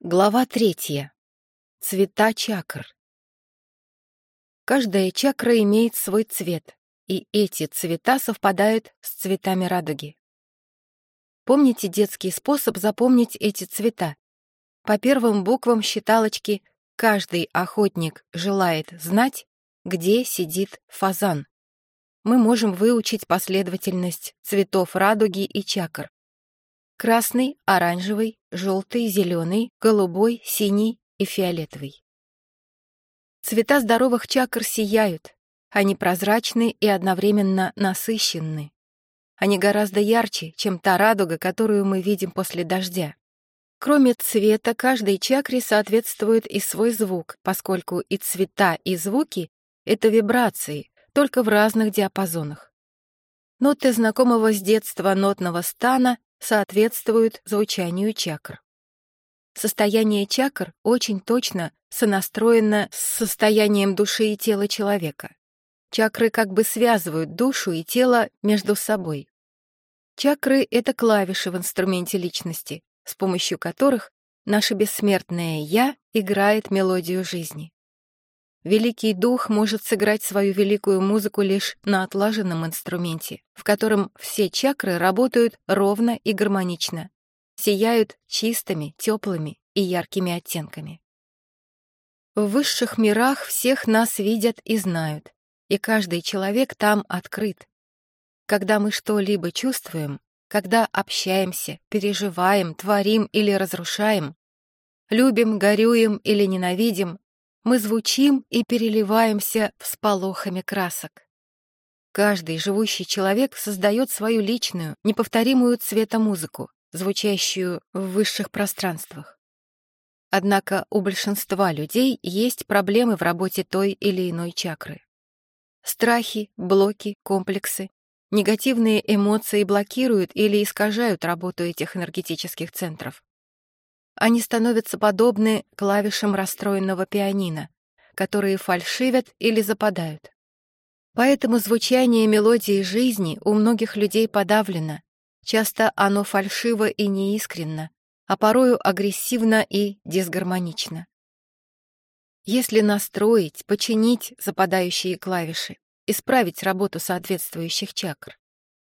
Глава третья. Цвета чакр. Каждая чакра имеет свой цвет, и эти цвета совпадают с цветами радуги. Помните детский способ запомнить эти цвета? По первым буквам считалочки каждый охотник желает знать, где сидит фазан. Мы можем выучить последовательность цветов радуги и чакр. Красный, оранжевый, желтый, зеленый, голубой, синий и фиолетовый. Цвета здоровых чакр сияют. Они прозрачны и одновременно насыщенны. Они гораздо ярче, чем та радуга, которую мы видим после дождя. Кроме цвета, каждой чакре соответствует и свой звук, поскольку и цвета, и звуки — это вибрации, только в разных диапазонах. Ноты знакомого с детства нотного стана соответствуют звучанию чакр. Состояние чакр очень точно сонастроено с состоянием души и тела человека. Чакры как бы связывают душу и тело между собой. Чакры — это клавиши в инструменте личности, с помощью которых наше бессмертное «я» играет мелодию жизни. Великий дух может сыграть свою великую музыку лишь на отлаженном инструменте, в котором все чакры работают ровно и гармонично, сияют чистыми, теплыми и яркими оттенками. В высших мирах всех нас видят и знают, и каждый человек там открыт. Когда мы что-либо чувствуем, когда общаемся, переживаем, творим или разрушаем, любим, горюем или ненавидим, мы звучим и переливаемся всполохами красок. Каждый живущий человек создает свою личную, неповторимую цветомузыку, звучащую в высших пространствах. Однако у большинства людей есть проблемы в работе той или иной чакры. Страхи, блоки, комплексы, негативные эмоции блокируют или искажают работу этих энергетических центров они становятся подобны клавишам расстроенного пианино, которые фальшивят или западают. Поэтому звучание мелодии жизни у многих людей подавлено, часто оно фальшиво и неискренно, а порою агрессивно и дисгармонично. Если настроить, починить западающие клавиши, исправить работу соответствующих чакр,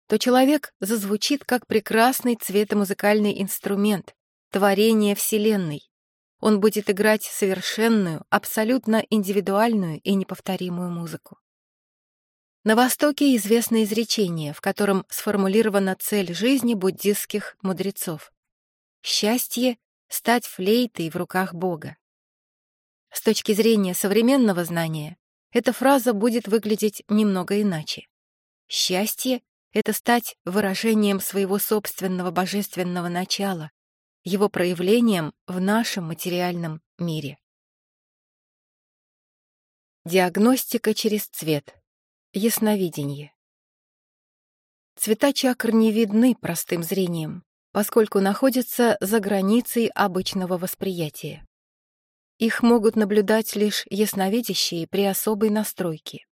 то человек зазвучит как прекрасный цветомузыкальный инструмент, творение Вселенной. Он будет играть совершенную, абсолютно индивидуальную и неповторимую музыку. На Востоке известно изречение, в котором сформулирована цель жизни буддистских мудрецов. Счастье — стать флейтой в руках Бога. С точки зрения современного знания, эта фраза будет выглядеть немного иначе. Счастье — это стать выражением своего собственного божественного начала, его проявлением в нашем материальном мире. Диагностика через цвет. Ясновидение. Цвета чакр не видны простым зрением, поскольку находятся за границей обычного восприятия. Их могут наблюдать лишь ясновидящие при особой настройке.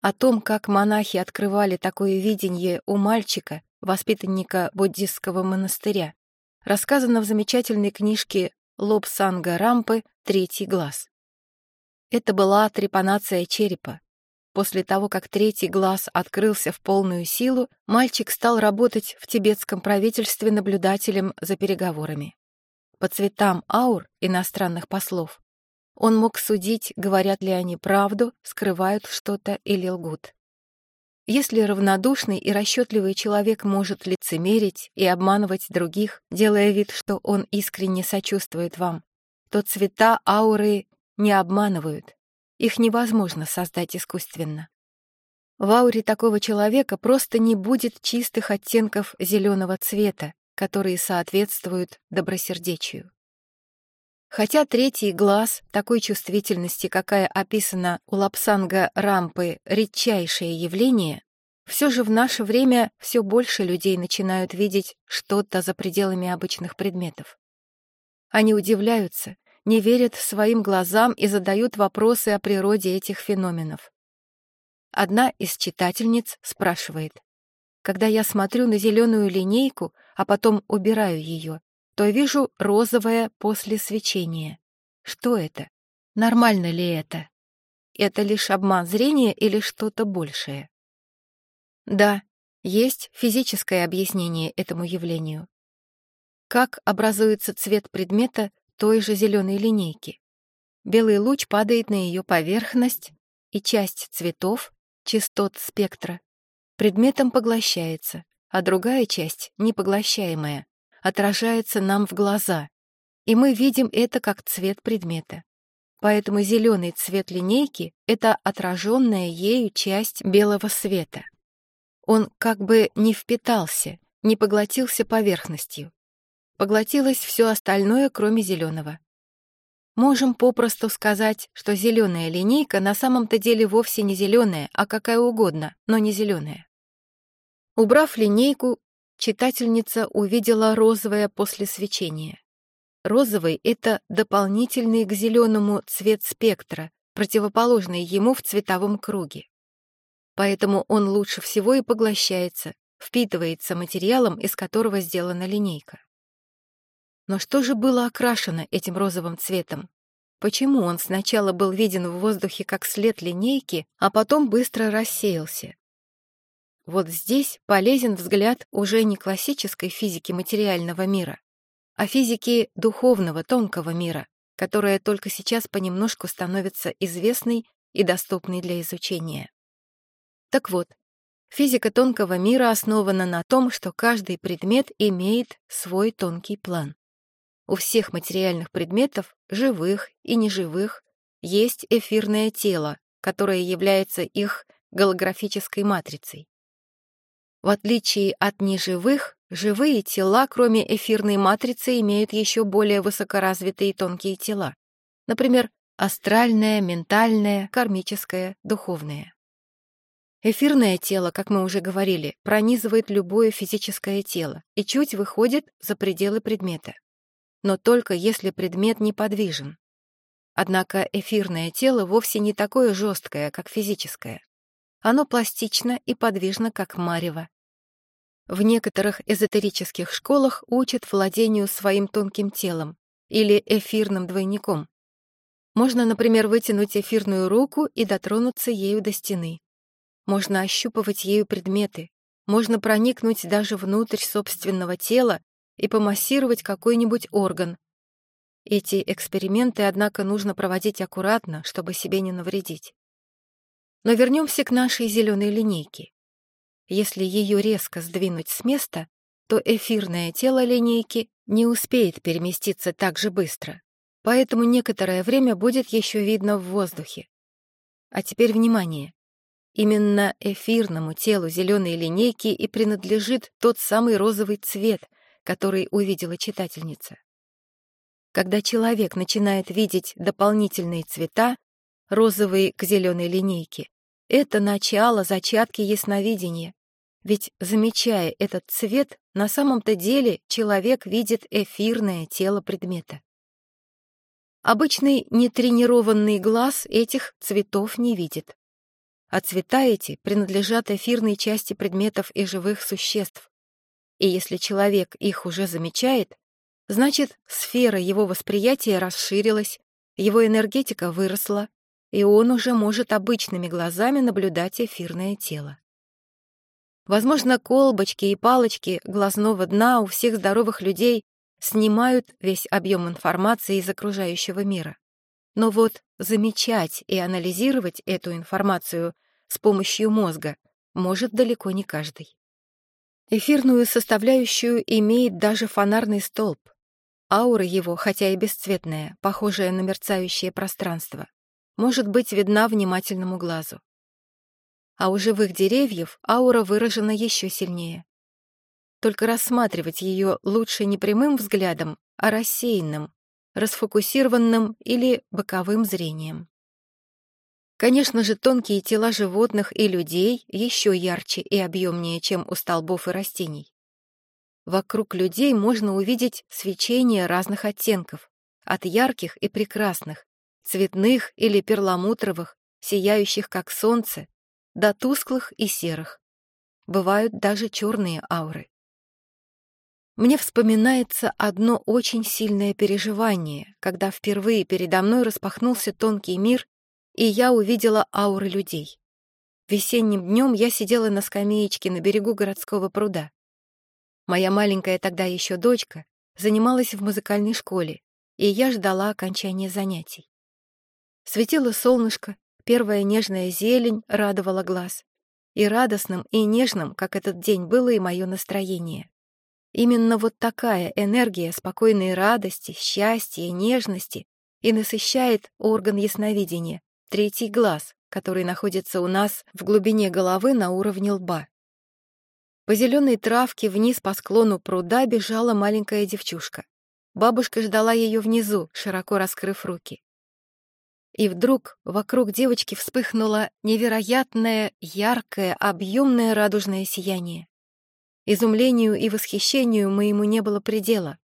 О том, как монахи открывали такое видение у мальчика, воспитанника буддистского монастыря, рассказано в замечательной книжке Лобсанга Рампы «Третий глаз». Это была трепанация черепа. После того, как третий глаз открылся в полную силу, мальчик стал работать в тибетском правительстве наблюдателем за переговорами. По цветам аур иностранных послов он мог судить, говорят ли они правду, скрывают что-то или лгут. Если равнодушный и расчетливый человек может лицемерить и обманывать других, делая вид, что он искренне сочувствует вам, то цвета ауры не обманывают. Их невозможно создать искусственно. В ауре такого человека просто не будет чистых оттенков зеленого цвета, которые соответствуют добросердечию. Хотя третий глаз такой чувствительности, какая описана у Лапсанга Рампы, редчайшее явление, все же в наше время все больше людей начинают видеть что-то за пределами обычных предметов. Они удивляются, не верят своим глазам и задают вопросы о природе этих феноменов. Одна из читательниц спрашивает, «Когда я смотрю на зеленую линейку, а потом убираю ее, что вижу розовое после свечения. Что это? Нормально ли это? Это лишь обман зрения или что-то большее? Да, есть физическое объяснение этому явлению. Как образуется цвет предмета той же зеленой линейки? Белый луч падает на ее поверхность, и часть цветов, частот спектра, предметом поглощается, а другая часть, непоглощаемая, отражается нам в глаза, и мы видим это как цвет предмета. Поэтому зеленый цвет линейки — это отраженная ею часть белого света. Он как бы не впитался, не поглотился поверхностью. Поглотилось все остальное, кроме зеленого. Можем попросту сказать, что зеленая линейка на самом-то деле вовсе не зеленая, а какая угодно, но не зеленая. Убрав линейку, читательница увидела розовое после свечения. Розовый — это дополнительный к зеленому цвет спектра, противоположный ему в цветовом круге. Поэтому он лучше всего и поглощается, впитывается материалом, из которого сделана линейка. Но что же было окрашено этим розовым цветом? Почему он сначала был виден в воздухе как след линейки, а потом быстро рассеялся? Вот здесь полезен взгляд уже не классической физики материального мира, о физике духовного, тонкого мира, которая только сейчас понемножку становится известной и доступной для изучения. Так вот, физика тонкого мира основана на том, что каждый предмет имеет свой тонкий план. У всех материальных предметов, живых и неживых, есть эфирное тело, которое является их голографической матрицей. В отличие от неживых, живые тела, кроме эфирной матрицы, имеют еще более высокоразвитые тонкие тела. Например, астральное, ментальное, кармическое, духовное. Эфирное тело, как мы уже говорили, пронизывает любое физическое тело и чуть выходит за пределы предмета. Но только если предмет неподвижен. Однако эфирное тело вовсе не такое жесткое, как физическое. Оно пластично и подвижно, как марево. В некоторых эзотерических школах учат владению своим тонким телом или эфирным двойником. Можно, например, вытянуть эфирную руку и дотронуться ею до стены. Можно ощупывать ею предметы. Можно проникнуть даже внутрь собственного тела и помассировать какой-нибудь орган. Эти эксперименты, однако, нужно проводить аккуратно, чтобы себе не навредить. Но вернемся к нашей зеленой линейке. Если ее резко сдвинуть с места, то эфирное тело линейки не успеет переместиться так же быстро, поэтому некоторое время будет еще видно в воздухе. А теперь внимание. Именно эфирному телу зеленой линейки и принадлежит тот самый розовый цвет, который увидела читательница. Когда человек начинает видеть дополнительные цвета, розовый к зеленой линейке. Это начало, зачатки ясновидения. Ведь, замечая этот цвет, на самом-то деле человек видит эфирное тело предмета. Обычный нетренированный глаз этих цветов не видит. А цвета эти принадлежат эфирной части предметов и живых существ. И если человек их уже замечает, значит, сфера его восприятия расширилась, его энергетика выросла, и он уже может обычными глазами наблюдать эфирное тело. Возможно, колбочки и палочки глазного дна у всех здоровых людей снимают весь объем информации из окружающего мира. Но вот замечать и анализировать эту информацию с помощью мозга может далеко не каждый. Эфирную составляющую имеет даже фонарный столб. Аура его, хотя и бесцветная, похожая на мерцающее пространство, может быть видна внимательному глазу. А у живых деревьев аура выражена еще сильнее. Только рассматривать ее лучше не прямым взглядом, а рассеянным, расфокусированным или боковым зрением. Конечно же, тонкие тела животных и людей еще ярче и объемнее, чем у столбов и растений. Вокруг людей можно увидеть свечение разных оттенков, от ярких и прекрасных цветных или перламутровых, сияющих как солнце, до тусклых и серых. Бывают даже черные ауры. Мне вспоминается одно очень сильное переживание, когда впервые передо мной распахнулся тонкий мир, и я увидела ауры людей. Весенним днем я сидела на скамеечке на берегу городского пруда. Моя маленькая тогда еще дочка занималась в музыкальной школе, и я ждала окончания занятий. Светило солнышко, первая нежная зелень радовала глаз. И радостным, и нежным, как этот день, было и мое настроение. Именно вот такая энергия спокойной радости, счастья нежности и насыщает орган ясновидения, третий глаз, который находится у нас в глубине головы на уровне лба. По зеленой травке вниз по склону пруда бежала маленькая девчушка. Бабушка ждала ее внизу, широко раскрыв руки. И вдруг вокруг девочки вспыхнуло невероятное, яркое, объемное радужное сияние. Изумлению и восхищению моему не было предела.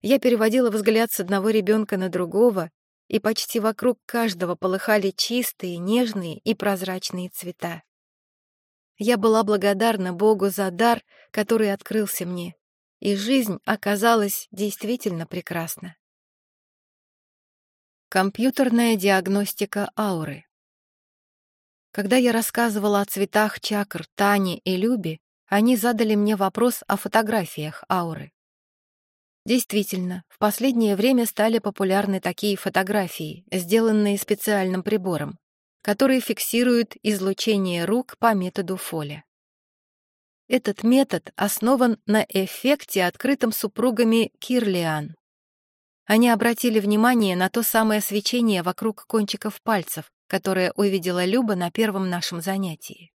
Я переводила взгляд с одного ребенка на другого, и почти вокруг каждого полыхали чистые, нежные и прозрачные цвета. Я была благодарна Богу за дар, который открылся мне, и жизнь оказалась действительно прекрасна. Компьютерная диагностика ауры. Когда я рассказывала о цветах чакр Тане и Любе, они задали мне вопрос о фотографиях ауры. Действительно, в последнее время стали популярны такие фотографии, сделанные специальным прибором, который фиксирует излучение рук по методу Фоля. Этот метод основан на эффекте, открытом супругами Кирлиан. Они обратили внимание на то самое свечение вокруг кончиков пальцев, которое увидела Люба на первом нашем занятии.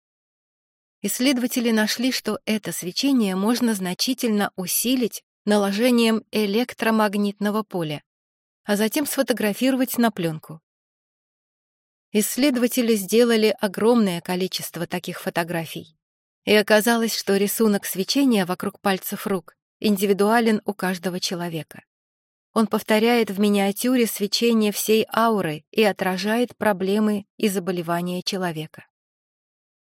Исследователи нашли, что это свечение можно значительно усилить наложением электромагнитного поля, а затем сфотографировать на пленку. Исследователи сделали огромное количество таких фотографий. И оказалось, что рисунок свечения вокруг пальцев рук индивидуален у каждого человека. Он повторяет в миниатюре свечение всей ауры и отражает проблемы и заболевания человека.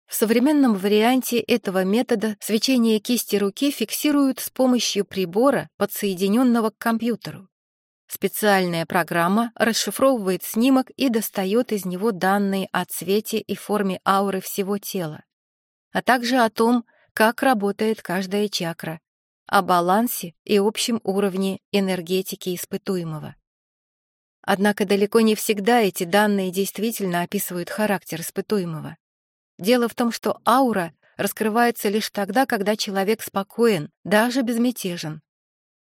В современном варианте этого метода свечение кисти руки фиксируют с помощью прибора, подсоединенного к компьютеру. Специальная программа расшифровывает снимок и достает из него данные о цвете и форме ауры всего тела, а также о том, как работает каждая чакра, о балансе и общем уровне энергетики испытуемого. Однако далеко не всегда эти данные действительно описывают характер испытуемого. Дело в том, что аура раскрывается лишь тогда, когда человек спокоен, даже безмятежен.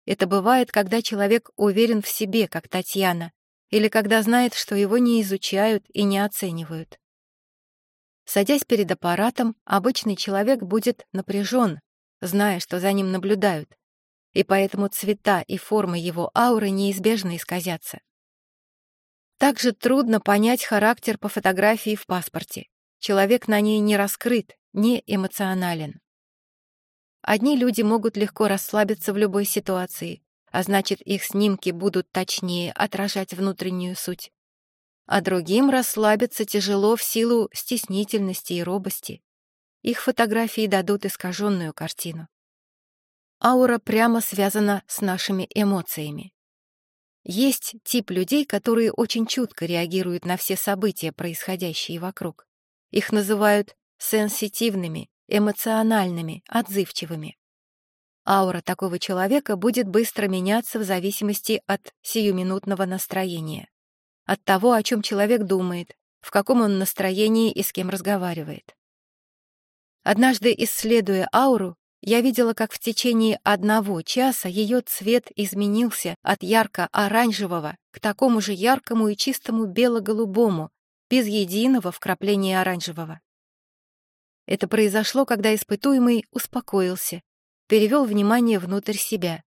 Это бывает, когда человек уверен в себе, как Татьяна, или когда знает, что его не изучают и не оценивают. Садясь перед аппаратом, обычный человек будет напряжен, зная, что за ним наблюдают, и поэтому цвета и формы его ауры неизбежно исказятся. Также трудно понять характер по фотографии в паспорте. Человек на ней не раскрыт, не эмоционален. Одни люди могут легко расслабиться в любой ситуации, а значит, их снимки будут точнее отражать внутреннюю суть. А другим расслабиться тяжело в силу стеснительности и робости их фотографии дадут искаженную картину. Аура прямо связана с нашими эмоциями. Есть тип людей, которые очень чутко реагируют на все события, происходящие вокруг. Их называют сенситивными, эмоциональными, отзывчивыми. Аура такого человека будет быстро меняться в зависимости от сиюминутного настроения, от того, о чем человек думает, в каком он настроении и с кем разговаривает. Однажды, исследуя ауру, я видела, как в течение одного часа ее цвет изменился от ярко-оранжевого к такому же яркому и чистому бело-голубому, без единого вкрапления оранжевого. Это произошло, когда испытуемый успокоился, перевел внимание внутрь себя.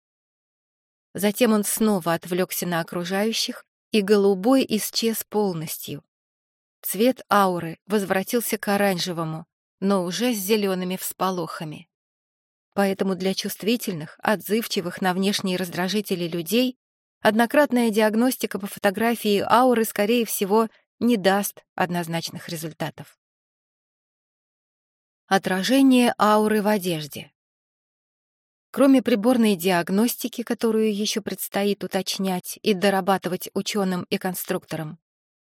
Затем он снова отвлекся на окружающих, и голубой исчез полностью. Цвет ауры возвратился к оранжевому, но уже с зелеными всполохами. Поэтому для чувствительных, отзывчивых на внешние раздражители людей однократная диагностика по фотографии ауры, скорее всего, не даст однозначных результатов. Отражение ауры в одежде. Кроме приборной диагностики, которую еще предстоит уточнять и дорабатывать ученым и конструкторам,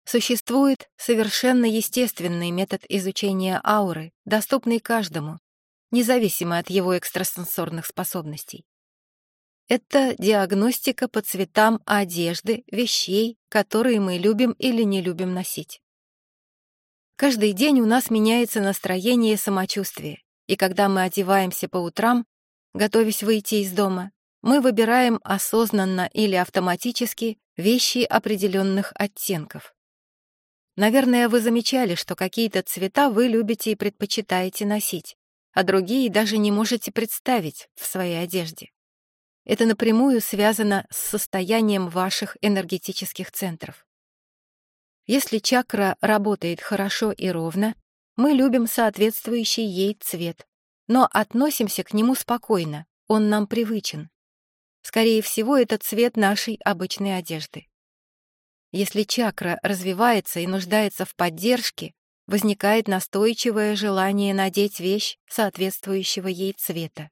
существует совершенно естественный метод изучения ауры, доступный каждому, независимо от его экстрасенсорных способностей. Это диагностика по цветам одежды, вещей, которые мы любим или не любим носить. Каждый день у нас меняется настроение и самочувствие, и когда мы одеваемся по утрам, готовясь выйти из дома, мы выбираем осознанно или автоматически вещи определенных оттенков. Наверное, вы замечали, что какие-то цвета вы любите и предпочитаете носить, а другие даже не можете представить в своей одежде. Это напрямую связано с состоянием ваших энергетических центров. Если чакра работает хорошо и ровно, мы любим соответствующий ей цвет, но относимся к нему спокойно, он нам привычен. Скорее всего, это цвет нашей обычной одежды. Если чакра развивается и нуждается в поддержке, возникает настойчивое желание надеть вещь соответствующего ей цвета.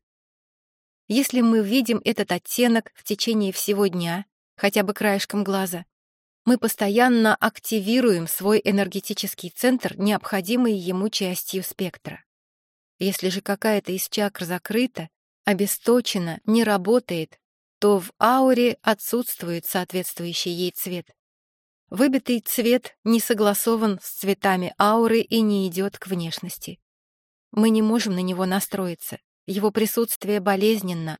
Если мы видим этот оттенок в течение всего дня, хотя бы краешком глаза, мы постоянно активируем свой энергетический центр, необходимый ему частью спектра. Если же какая-то из чакр закрыта, обесточена, не работает, то в ауре отсутствует соответствующий ей цвет. Выбитый цвет не согласован с цветами ауры и не идет к внешности. Мы не можем на него настроиться, его присутствие болезненно.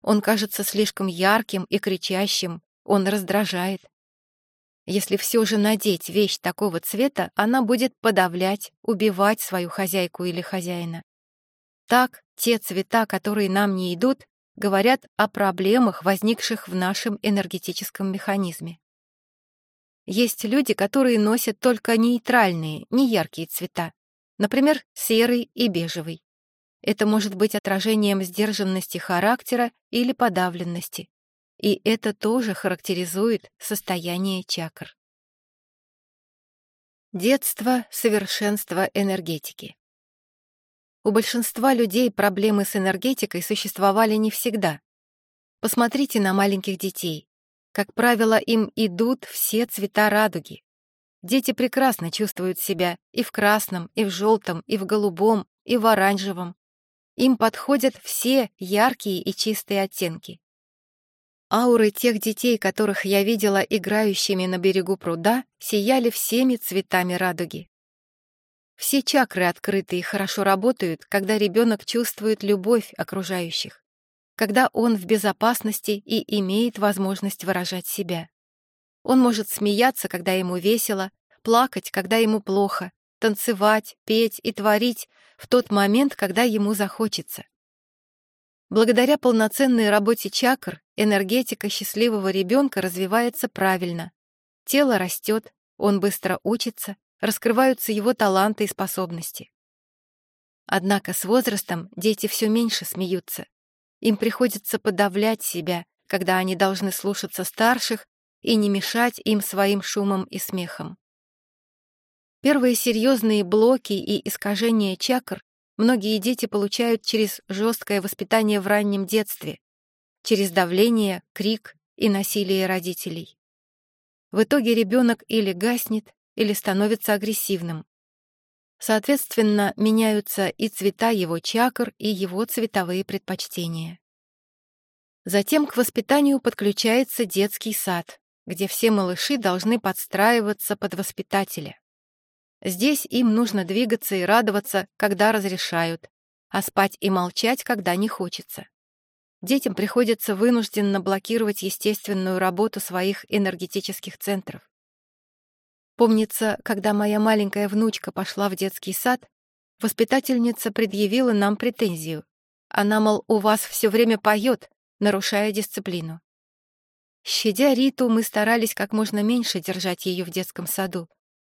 Он кажется слишком ярким и кричащим, он раздражает. Если все же надеть вещь такого цвета, она будет подавлять, убивать свою хозяйку или хозяина. Так, те цвета, которые нам не идут, говорят о проблемах, возникших в нашем энергетическом механизме. Есть люди, которые носят только нейтральные, неяркие цвета, например, серый и бежевый. Это может быть отражением сдержанности характера или подавленности. И это тоже характеризует состояние чакр. Детство — совершенство энергетики. У большинства людей проблемы с энергетикой существовали не всегда. Посмотрите на маленьких детей. Как правило, им идут все цвета радуги. Дети прекрасно чувствуют себя и в красном, и в желтом, и в голубом, и в оранжевом, им подходят все яркие и чистые оттенки. Ауры тех детей, которых я видела играющими на берегу пруда, сияли всеми цветами радуги. Все чакры открыты и хорошо работают, когда ребенок чувствует любовь окружающих, когда он в безопасности и имеет возможность выражать себя. Он может смеяться, когда ему весело, плакать, когда ему плохо, танцевать, петь и творить в тот момент, когда ему захочется. Благодаря полноценной работе чакр энергетика счастливого ребенка развивается правильно. Тело растет, он быстро учится, раскрываются его таланты и способности. Однако с возрастом дети все меньше смеются. Им приходится подавлять себя, когда они должны слушаться старших и не мешать им своим шумом и смехом. Первые серьезные блоки и искажения чакр многие дети получают через жесткое воспитание в раннем детстве, через давление, крик и насилие родителей. В итоге ребенок или гаснет, или становится агрессивным. Соответственно, меняются и цвета его чакр, и его цветовые предпочтения. Затем к воспитанию подключается детский сад, где все малыши должны подстраиваться под воспитателя. Здесь им нужно двигаться и радоваться, когда разрешают, а спать и молчать, когда не хочется. Детям приходится вынужденно блокировать естественную работу своих энергетических центров. Помнится, когда моя маленькая внучка пошла в детский сад, воспитательница предъявила нам претензию. Она, мол, у вас все время поет, нарушая дисциплину. Щадя Риту, мы старались как можно меньше держать ее в детском саду,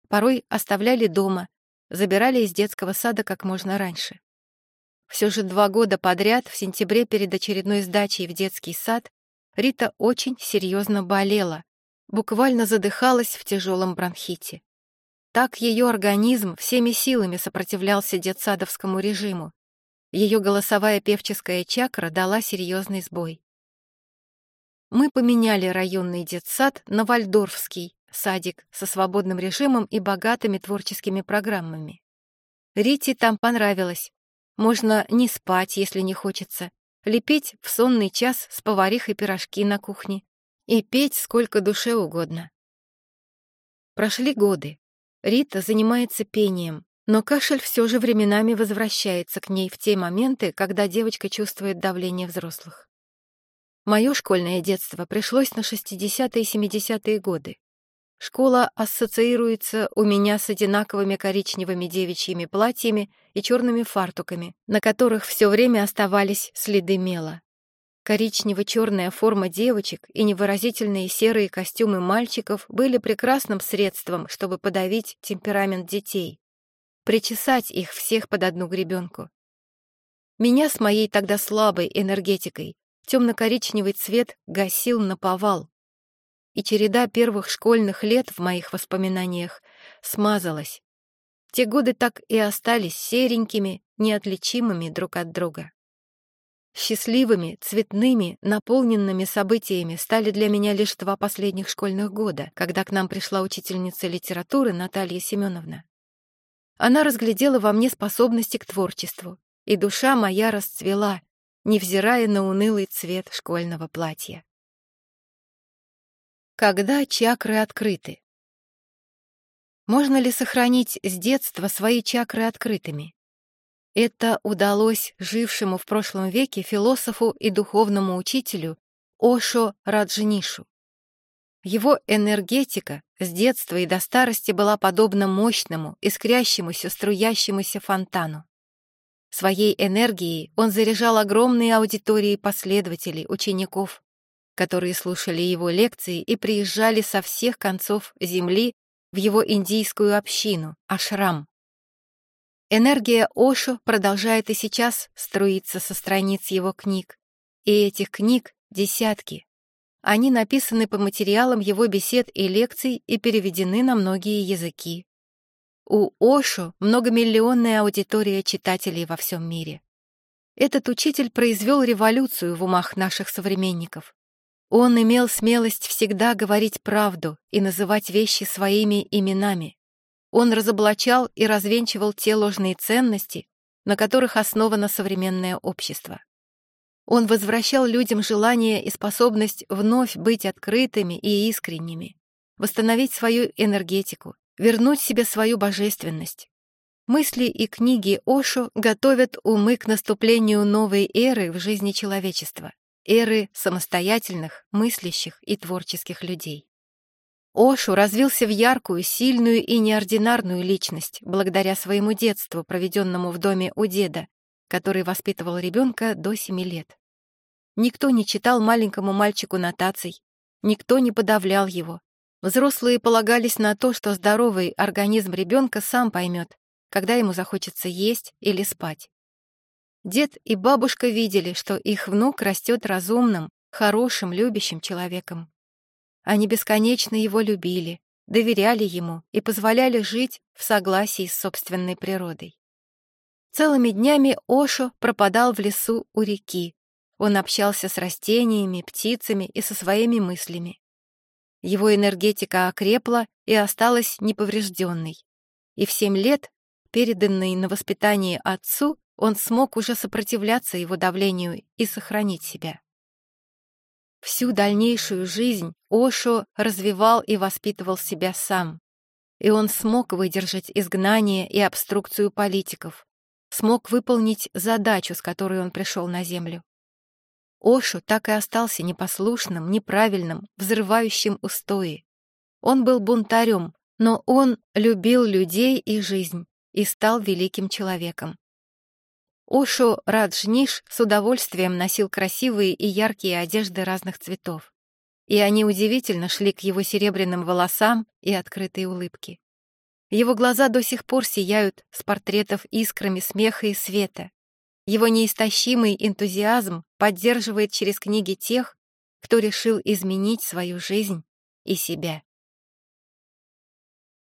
порой оставляли дома, забирали из детского сада как можно раньше. Все же два года подряд, в сентябре перед очередной сдачей в детский сад, Рита очень серьезно болела, буквально задыхалась в тяжелом бронхите. Так ее организм всеми силами сопротивлялся детсадовскому режиму. ее голосовая певческая чакра дала серьезный сбой. Мы поменяли районный детсад на Вальдорфский садик со свободным режимом и богатыми творческими программами. Рите там понравилось. Можно не спать, если не хочется, лепить в сонный час с поварихой пирожки на кухне и петь сколько душе угодно. Прошли годы. Рита занимается пением, но кашель все же временами возвращается к ней в те моменты, когда девочка чувствует давление взрослых. Мое школьное детство пришлось на 60-е и 70-е годы. Школа ассоциируется у меня с одинаковыми коричневыми девичьими платьями и черными фартуками, на которых все время оставались следы мела. Коричнево-черная форма девочек и невыразительные серые костюмы мальчиков были прекрасным средством, чтобы подавить темперамент детей, причесать их всех под одну гребенку. Меня с моей тогда слабой энергетикой темно-коричневый цвет гасил на повал, и череда первых школьных лет в моих воспоминаниях смазалась. Те годы так и остались серенькими, неотличимыми друг от друга. Счастливыми, цветными, наполненными событиями стали для меня лишь два последних школьных года, когда к нам пришла учительница литературы Наталья Семеновна. Она разглядела во мне способности к творчеству, и душа моя расцвела, невзирая на унылый цвет школьного платья. Когда чакры открыты? Можно ли сохранить с детства свои чакры открытыми? Это удалось жившему в прошлом веке философу и духовному учителю Ошо Раджнишу. Его энергетика с детства и до старости была подобна мощному, искрящемуся, струящемуся фонтану. Своей энергией он заряжал огромные аудитории последователей, учеников, которые слушали его лекции и приезжали со всех концов земли в его индийскую общину, ашрам. Энергия Ошо продолжает и сейчас струиться со страниц его книг, и этих книг десятки. Они написаны по материалам его бесед и лекций и переведены на многие языки. У Ошо многомиллионная аудитория читателей во всем мире. Этот учитель произвел революцию в умах наших современников. Он имел смелость всегда говорить правду и называть вещи своими именами. Он разоблачал и развенчивал те ложные ценности, на которых основано современное общество. Он возвращал людям желание и способность вновь быть открытыми и искренними, восстановить свою энергетику, вернуть себе свою божественность. Мысли и книги Ошо готовят умы к наступлению новой эры в жизни человечества эры самостоятельных, мыслящих и творческих людей. Ошу развился в яркую, сильную и неординарную личность благодаря своему детству, проведенному в доме у деда, который воспитывал ребенка до семи лет. Никто не читал маленькому мальчику нотаций, никто не подавлял его. Взрослые полагались на то, что здоровый организм ребенка сам поймет, когда ему захочется есть или спать. Дед и бабушка видели, что их внук растет разумным, хорошим, любящим человеком. Они бесконечно его любили, доверяли ему и позволяли жить в согласии с собственной природой. Целыми днями Ошо пропадал в лесу у реки. Он общался с растениями, птицами и со своими мыслями. Его энергетика окрепла и осталась неповрежденной. И в семь лет, переданный на воспитание отцу, он смог уже сопротивляться его давлению и сохранить себя. Всю дальнейшую жизнь Ошо развивал и воспитывал себя сам. И он смог выдержать изгнание и обструкцию политиков, смог выполнить задачу, с которой он пришел на Землю. Ошу так и остался непослушным, неправильным, взрывающим устои. Он был бунтарем, но он любил людей и жизнь и стал великим человеком. Ошо Раджниш с удовольствием носил красивые и яркие одежды разных цветов. И они удивительно шли к его серебряным волосам и открытой улыбке. Его глаза до сих пор сияют с портретов искрами смеха и света. Его неистощимый энтузиазм поддерживает через книги тех, кто решил изменить свою жизнь и себя.